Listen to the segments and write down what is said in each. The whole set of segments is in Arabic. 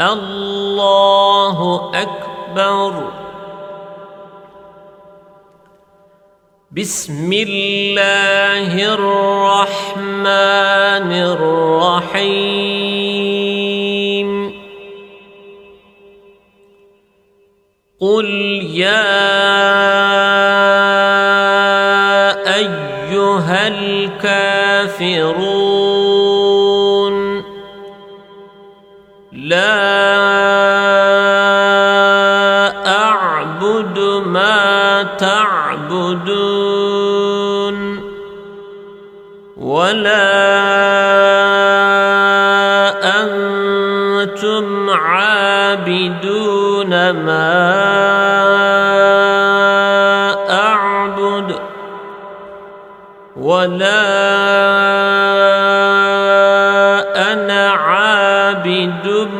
الله أكبر. بسم الله الرحمن الرحيم. قل يا أيها الكافرون لا أعبد ما تعبدون ولا أنتم عابدون ما أعبد ولا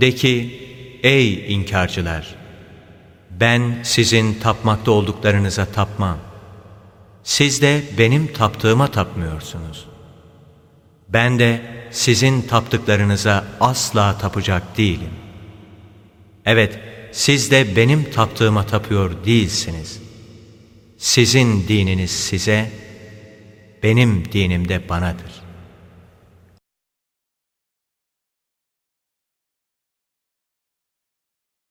De ki, ey inkarcılar! Ben sizin tapmakta olduklarınıza tapmam. Siz de benim taptığıma tapmıyorsunuz. Ben de sizin taptıklarınıza asla tapacak değilim. Evet, siz de benim taptığıma tapıyor değilsiniz. Sizin dininiz size, benim dinim de banadır.''